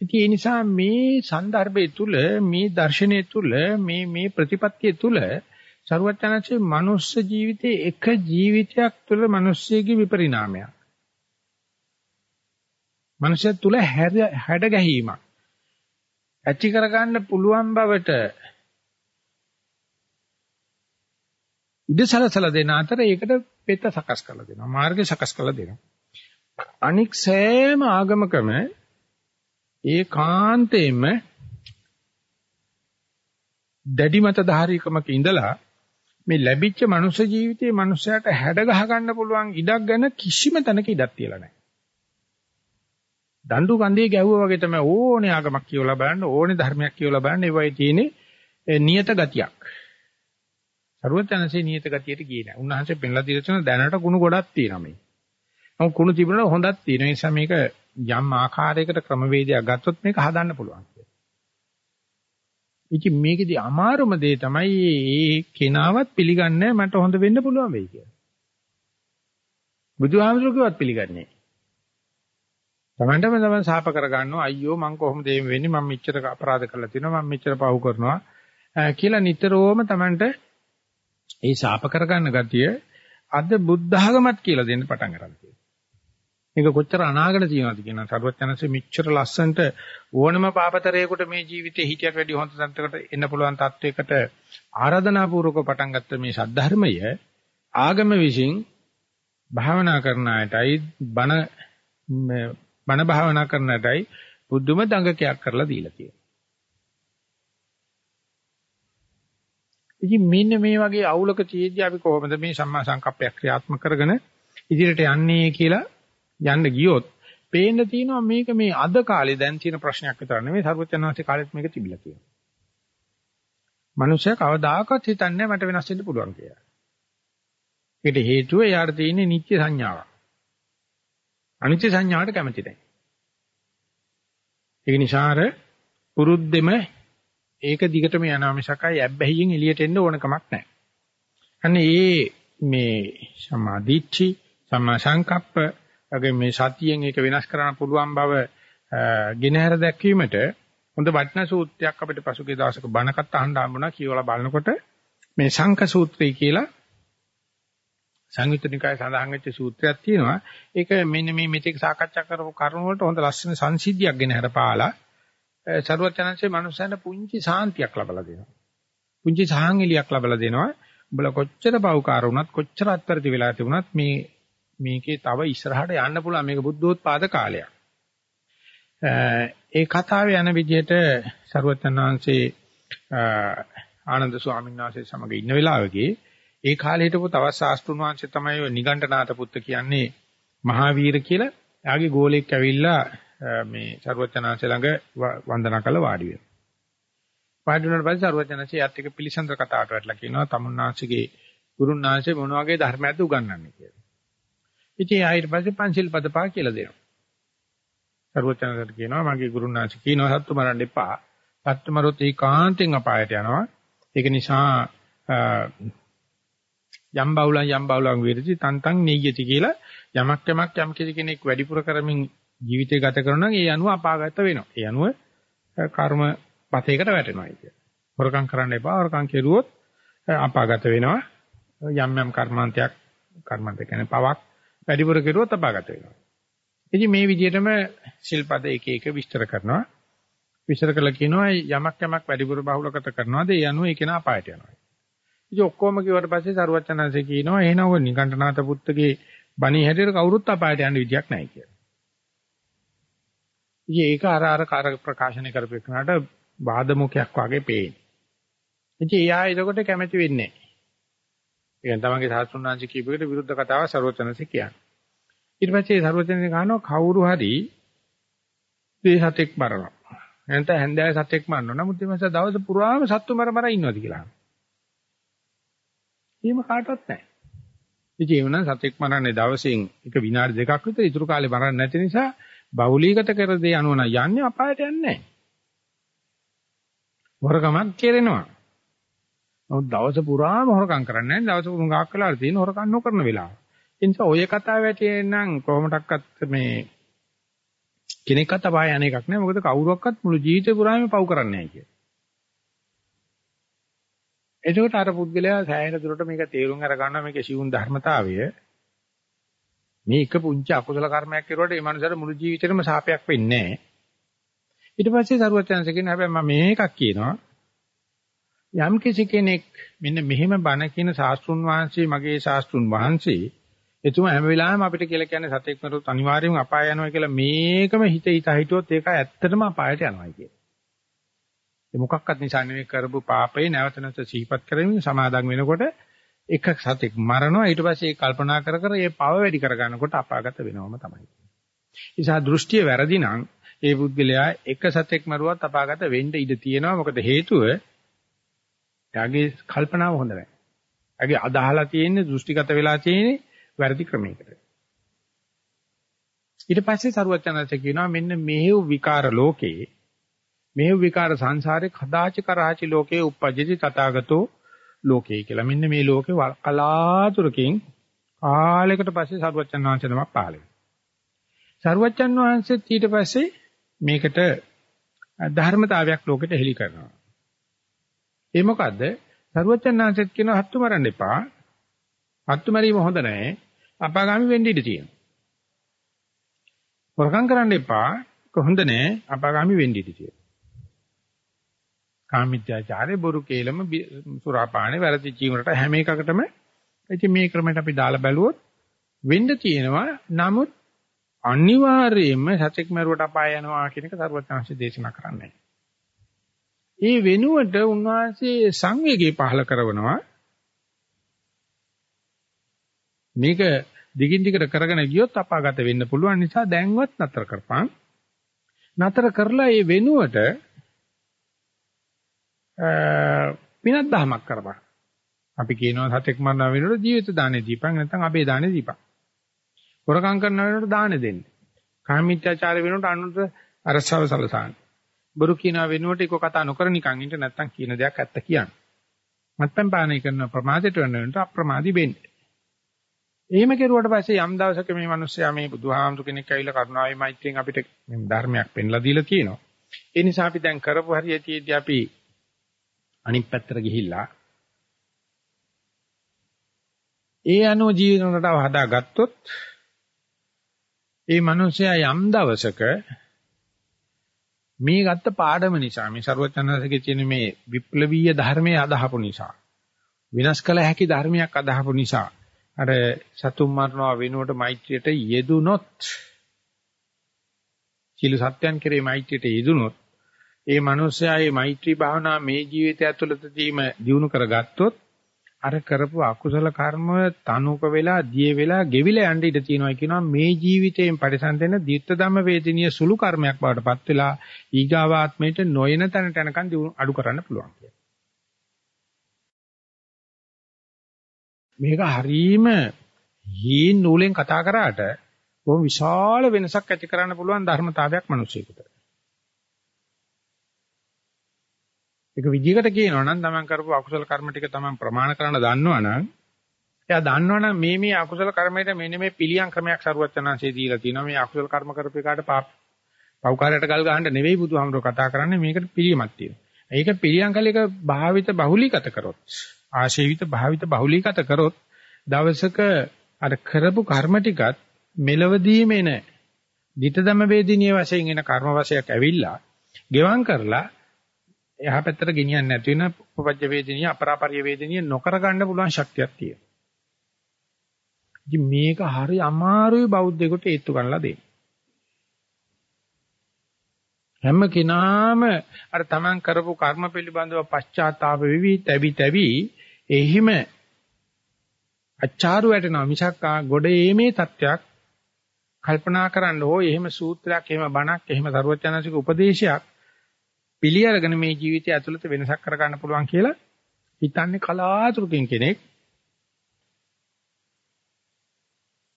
ඉතින් ඒ නිසා මේ સંદર્ભය තුල මේ දර්ශනය තුල මේ මේ ප්‍රතිපත්තිය තුල ਸਰුවචනanse මනුස්ස ජීවිතයේ එක ජීවිතයක් තුළ මිනිස්සෙගේ විපරිණාමයක්. මනුෂ්‍ය තුල හැඩ ගැහිීමක්. ඇති කරගන්න පුළුවන් බවට ඉදසලසල දෙන අතර ඒකට පෙත සකස් කරලා දෙනවා. මාර්ගය සකස් කරලා දෙනවා. අනික් සෑම ආගමකම ඒ කාන්තේම දැඩි මත ධාරීකමක ඉඳලා මේ ලැබිච්ච මනුෂ්‍ය ජීවිතයේ මනුෂ්‍යයාට හැඩ ගහ ගන්න පුළුවන් ඉඩක් ගැන කිසිම තැනක ඉඩක් තියලා නැහැ. දඬු කන්දේ ගැහුවා වගේ තමයි ඕනේ ආගමක් කියවලා බලන්න ඕනේ ධර්මයක් කියවලා බලන්න ඒවයි තියෙන්නේ නියත ගතියක්. සරුවචනසේ නියත ගතියට ගියේ නැහැ. උන්වහන්සේ පෙන්ලා දීලා තියෙන දැනට ගුණ ගොඩක් තියෙනවා මේ. නමුත් කුණු තිබුණා හොඳක් තියෙන නිසා මේක යම් ආකාරයකට ක්‍රමවේදයක් ගත්තොත් මේක හදන්න පුළුවන්. ඉතින් මේකෙදි අමාරුම දේ තමයි ඒ කෙනාවත් පිළිගන්නේ මට හොඳ වෙන්න පුළුවන් වෙයි කියලා. බුදුහාමුදුරුවෝවත් පිළිගන්නේ. තමන්ටම තමන් සාප කරගන්නවා අයියෝ මං කොහොමද මේ වෙන්නේ මම මෙච්චර අපරාධ කරලා තියෙනවා මම මෙච්චර පව් කරනවා කියලා නිතරම තමන්ට ඒ සාප කරගන්න ගතිය අද බුද්ධ ආගමත් කියලා දෙන්න පටන් ගන්නවා. මේක කොච්චර අනාගත තියෙනවද කියන සර්වඥාන්සේ මෙච්චර ලස්සනට ඕනම පාපතරයකට මේ ජීවිතේ හිටියට වැඩි හොඳ තත්ත්වයකට එන්න පුළුවන් තත්වයකට ආරාධනා පූර්වක පටන් ගත්ත මේ සද්ධර්මය ආගම විසින් භාවනා කරන අයටයි බණ බණ භාවනා කරන අයටයි බුදුම දඟකයක් කරලා දීලා තියෙනවා. ඉතින් මෙන්න මේ වගේ අවුලක තියෙද්දි අපි කොහොමද මේ සම්මා සංකප්පය ක්‍රියාත්මක කරගෙන ඉදිරියට යන්නේ කියලා යන්න ගියොත් පේන්න තියෙනවා මේක මේ අද කාලේ දැන් තියෙන ප්‍රශ්නයක් විතර නෙමෙයි සර්වඥාන්සේ කාලෙත් මේක තිබිලා තියෙනවා. මනුෂ්‍ය කවදාකවත් හිතන්නේ මට වෙනස් වෙන්න පුළුවන් කියලා. ඒකට හේතුව එයාට තියෙන නිත්‍ය සංඥාවක්. අනිත්‍ය සංඥාවට කැමති නැහැ. ඒ නිසාර පුරුද්දෙම ඒක දිගටම යනවා මිසකයි ඇබ්බැහියෙන් එළියට එන්න ඕන කමක් නැහැ. අන්න ඒ මේ සමාධිච්චි සම්මා සංකප්ප වගේ මේ සතියෙන් ඒක වෙනස් කරන්න පුළුවන් බව ගෙනහැර දැක්වීමට හොඳ වටිනා සූත්‍රයක් අපිට පසුගිය දවසක බණකට අහන්න හම්බුණා කියවලා බලනකොට මේ සංක සූත්‍රය කියලා සංයුත්නිකාය සඳහන් වෙච්ච සූත්‍රයක් තියෙනවා. ඒක මෙන්න මේ මෙතෙක් සාකච්ඡා කරපු කරුණු වලට හොඳ ලස්සන සංසිද්ධියක් ගෙන හරපාලා සරුවචනන්සේ මනුස්සයන්ට පුංචි සාන්තියක් ලබලා දෙනවා. පුංචි සාහංගලියක් ලබලා දෙනවා. උඹලා කොච්චර බවකාර වුණත් කොච්චර අත්තරදි වෙලා තිබුණත් මේ මේකේ තව ඉස්සරහට යන්න පුළුවන් මේක බුද්ධෝත්පාද කාලයක්. ඒ කතාවේ යන විදිහට සරුවචනාංශේ ආනන්ද ස්වාමීන් වහන්සේ සමග ඉන්න වෙලාවකේ ඒ කාලේ හිටපු තවත් ශාස්ත්‍රුණ වංශය තමයි ඔය නිගණ්ඨනාත පුත්ත කියන්නේ මහාවීර කියලා. එයාගේ ගෝලෙක් ඇවිල්ලා මේ සරුවචනාංශ ළඟ වන්දනා කළ වාඩි වෙනවා. වාඩි වුණාට පස්සේ සරුවචනාංශය යත් එක පිළිසඳර කතාවට වැටලා කියනවා තමුන්නාංශගේ ගුරුන්නාංශේ මොන වගේ ධර්මයක්ද උගන්වන්නේ කියලා. ඉතින් ආයෙත් පස්සේ පංචිල් පදපා කියලා දෙනවා. සර්වචනකට කියනවා මගේ ගුරුනාච කියනවා සත්තු මරන්න එපා. සත්තු මරොත් ඒකාන්තෙන් අපායට යනවා. ඒක නිසා යම් බවුලන් යම් බවුලන් වේරති තන්තං නෙయ్యති කියලා යමක් යමක් යම් කෙනෙක් වැඩිපුර කරමින් ජීවිතය ගත කරනවා නම් ඒ අනුව අපාගත වෙනවා. ඒ අනුව කර්ම පතේකට වැටෙනවා කියන්නේ. හොරකම් කරන්න එපා. හොරකම් කෙරුවොත් අපාගත වෙනවා. යම් යම් කර්මාන්තයක් කර්මාන්ත කියන්නේ පවක් වැඩිපුර කෙරුවොත් අපාගත වෙනවා. ඉතින් මේ විදිහටම ශිල්පද එක එක විස්තර කරනවා. විස්තර කළා කියනවා යමක් යමක් වැඩිපුර බහුලකත කරනවාද ඒ අනුව ඒක නා අපායට යනවා. ඉතින් ඔක්කොම කිව්වට පස්සේ සරුවචනanse කියනවා එහෙනම් ඔය නිකණ්ඨනාත පුත්තගේ බණී හැටියට කවුරුත් අපායට යන්න විදියක් නැහැ කියලා. ඉතින් ඒක අර අර කාර ප්‍රකාශනය කරපේකනට වාදමුඛයක් වගේ පේන්නේ. ඉතින් එයා එතකොට කැමැති වෙන්නේ නැහැ. ඒ කියන්නේ තමන්ගේ සාස්ෘණාංශ කීපයකට විරුද්ධ කතාව ਸਰවචනසේ කියන්නේ. ඊට පස්සේ ਸਰවචනසේ ගන්නවා කවුරු හරි දේ සතෙක් මරනවා. නැත්නම් හැන්දෑවේ සතෙක් මරනවා. නමුත් මේ මාස දවස පුරාම සත්තු මර මර ඉන්නවාද කියලා. එහෙම කාටවත් නැහැ. ඉතින් ඒ වුණා සතෙක් මරන්නේ දවසින් එක විනාඩි දෙකක් විතර ඉතුරු කාලේ මරන්නේ නැති නිසා බෞලීගත කර දේ අනුවන යන්නේ අපායට යන්නේ නැහැ. වරකමක් කෙරෙනවා. නමුත් දවස පුරාම හොරකම් කරන්නේ නැහැ. දවස පුරාම ගාක් කළා තියෙන හොරකම් නොකරන වෙලාව. ඒ නිසා ඔය කතාව වැටියෙන් නම් කොහොමඩක්වත් මේ කෙනෙක්වත් අපාය යන එකක් නෑ. මොකද කවුරුවක්වත් මුළු ජීවිතේ පුරාම පව් කරන්නේ නෑ කිය. එතකොට අර පුද්ගලයා සෑහෙන දුරට මේක තේරුම් අර ගන්නවා මේකේ සිවුන් ධර්මතාවය. මේ එක පුංචි අකුසල කර්මයක් කරුවට ඒ මනුස්සයාට මුළු ජීවිතේම සාපයක් වෙන්නේ නෑ. ඊට පස්සේ සරුවචනන්සේ කියන හැබැයි මම මේකක් කියනවා. යම් කිසි කෙනෙක් මෙන්න මෙහෙම බණ කියන ශාස්ත්‍රුන් වහන්සේ මගේ ශාස්ත්‍රුන් වහන්සේ එතුමා හැම වෙලාවෙම අපිට කියලා කියන්නේ සතෙක් මරුත් අනිවාර්යයෙන්ම අපාය යනවා කියලා මේකම හිත හිත හිතුවොත් ඒක ඇත්තටම අපායට යනවා කියන්නේ. ඒ මොකක්වත් නිසා නෙවෙයි කරපු පාපේ නැවත නැවත සිහිපත් කරමින් සමාදන් වෙනකොට එක සතෙක් මරනවා ඊට පස්සේ ඒ කල්පනා කර කර ඒ පව වැඩි කර ගන්නකොට අපාගත වෙනවම තමයි. නිසා දෘෂ්ටිය වැරදි නම් ඒ පුද්ගලයා එක සතෙක් මරුවත් අපාගත වෙන්න ඉඩ තියෙනවා මොකද හේතුව එයාගේ කල්පනාව හොඳ නැහැ. එයාගේ අදහලා තියෙන්නේ දෘෂ්ටිගත වෙලා තියෙන්නේ වැරදි ක්‍රමයකට. ඊට පස්සේ සරුවචනanse කියනවා මෙන්න මෙහෙව් විකාර ලෝකේ මෙහෙව් විකාර සංසාරේ කදාච කරාචි ලෝකේ උපජ්ජති තථාගතෝ ලෝකේ කියලා. මෙන්න මේ ලෝකේ කලාතුරකින් කාලයකට පස්සේ සරුවචන වහන්සේ තමයි පහළ වෙන්නේ. සරුවචන වහන්සේත් ඊට පස්සේ මේකට ධර්මතාවයක් ලෝකෙට හෙළි කරනවා. ඒ මොකද්ද? සරුවචන වහන්සේත් කියනවා හත්තු මරන්න එපා. හත්තු මරීම හොඳ නැහැ. අපාගාමි වෙන්න ඉඩ තියෙනවා. වරකම් කරන්න එපා. හොඳ නැහැ. අපාගාමි වෙන්න ඉඩ තියෙනවා. කාමීත්‍යාචාරය බොරු කේලම සුරාපානේ වැරදි ජීවනට හැම එකකටම ඉතින් මේ ක්‍රමයට අපි දාලා බැලුවොත් වෙන්න තියෙනවා නමුත් අනිවාර්යයෙන්ම සත්‍යක් මරුවට අපාය යනවා කියන එක සර්වඥාන්සේ දේශනා කරන්නේ. ඒ වෙනුවට උන්වහන්සේ සංවේගය පහල කරනවා මේක දිගින් දිගට කරගෙන ගියොත් අපාගත වෙන්න පුළුවන් නිසා දැන්වත් නතර කරපන්. නතර කරලා ඒ වෙනුවට පිනක් දහමක් කරපන්. අපි කියනවා සතෙක් මරන වෙනකොට ජීවිත දානේ දීපන් නැත්නම් අපේ දානේ දීපන්. හොරකම් කරන වෙනකොට දානේ දෙන්න. කාමීත්‍යාචාර වෙනකොට අනුන්ට අරසව සලසන්න. බොරු කියනවා වෙනුවට ඒක කතා නොකර නිකන් ඉන්න නැත්නම් කියන දෙයක් ඇත්ත කියන්න. මත්පැන් පානය කරන ප්‍රමාදයට වෙනකොට අප්‍රමාදී වෙන්න. එහෙම කෙරුවට පස්සේ යම් දවසක මේ මිනිස්සයා මේ බුදුහාමුදුර කෙනෙක් ඇවිල්ලා කරුණාවේ මෛත්‍රියෙන් අපිට මේ ධර්මයක් පෙන්ලා දීලා තියෙනවා. ඒ නිසා අපි දැන් කරපු හරියටදී අපි අනිත් පැත්තට ගිහිල්ලා ඒ අනුව ජීවන රටාව හදාගත්තොත් ඒ මිනිසයා යම් දවසක මේ ගත්ත පාඩම නිසා මේ ਸਰවඥාන්සේගේ තියෙන මේ විප්ලවීය ධර්මයේ අදහපු නිසා විනාශ කළ හැකි ධර්මයක් අදහපු නිසා අර සතුම් මරනවා වෙනුවට මෛත්‍රියට යෙදුනොත් සියලු සත්‍යයන් කෙරේ මෛත්‍රියට යෙදුනොත් ඒ මනුස්සයා මේ මෛත්‍රී භාවනා මේ ජීවිතය ඇතුළතදීම දිනු කරගත්තොත් අර කරපු අකුසල කර්ම තනුක වෙලා දිය වෙලා ගෙවිලා යන්න ඉඩ තියෙනවා කියනවා මේ ජීවිතයෙන් පරිසම්පෙන්න දීර්ඝ ධම්ම වේදිනිය සුළු කර්මයක් බවට පත් වෙලා ඊගාවාත්මයට නොයන තැනට යනකන් අඩු කරන්න පුළුවන් කියලා. මේක හරීම හීන් නූලෙන් කතා කරාට බොහොම විශාල වෙනසක් ඇති කරන්න පුළුවන් ධර්මතාවයක් මිනිස්සෙකුට. ඒක විදිහකට කියනවා නම් තමන් කරපු අකුසල කර්ම ටික තමන් ප්‍රමාණ කරන්න දන්නවනම් එයා දන්නවනම් මේ මේ අකුසල කර්මයට මෙන්න මේ පිළියම් ක්‍රමයක් සරුවචනංශේ දීලා තිනවා. මේ අකුසල කර්ම කරපු එකාට පව්කාරයට ගල් ගහන්න නෙවෙයි බුදුහාමුදුරුවෝ කතා කරන්නේ. මේකට පිළියමක් තියෙනවා. ඒක පිළියම් කලයක භාවිත බහුලීගත කරොත් ආශේවිත භාවිත බහුලීගත කරොත් දවසක අර කරපු කර්ම ටිකත් මෙලවදීම එන ditthදම වේදිනිය වශයෙන් එන කර්ම වශයක් ඇවිල්ලා ගෙවම් කරලා එහා පැත්තට ගෙනියන්නේ නැති වෙන උපපජ්ජ වේදිනිය අපරාපරිය වේදිනිය නොකර ගන්න පුළුවන් ශක්තියක් තියෙනවා. ඉතින් මේක හරි අමාරුයි බෞද්ධයෙකුට ඒත්තු ගන්නලා දෙන්න. හැම කෙනාම අර තමන් කරපු කර්ම පිළිබඳව පශ්චාත්තාප වෙවි තැවි තැවි එහිම අච්චාරු වැටෙනවා මිසක් ගොඩ ඒමේ තත්වයක් කල්පනා කරන්න ඕ එහෙම සූත්‍රයක් එහෙම බණක් එහෙම සරුවචනසික උපදේශයක් පිළි අරගෙන මේ ජීවිතය ඇතුළත වෙනසක් කරගන්න පුළුවන් කියලා හිතන්නේ කලාතුරකින් කෙනෙක්.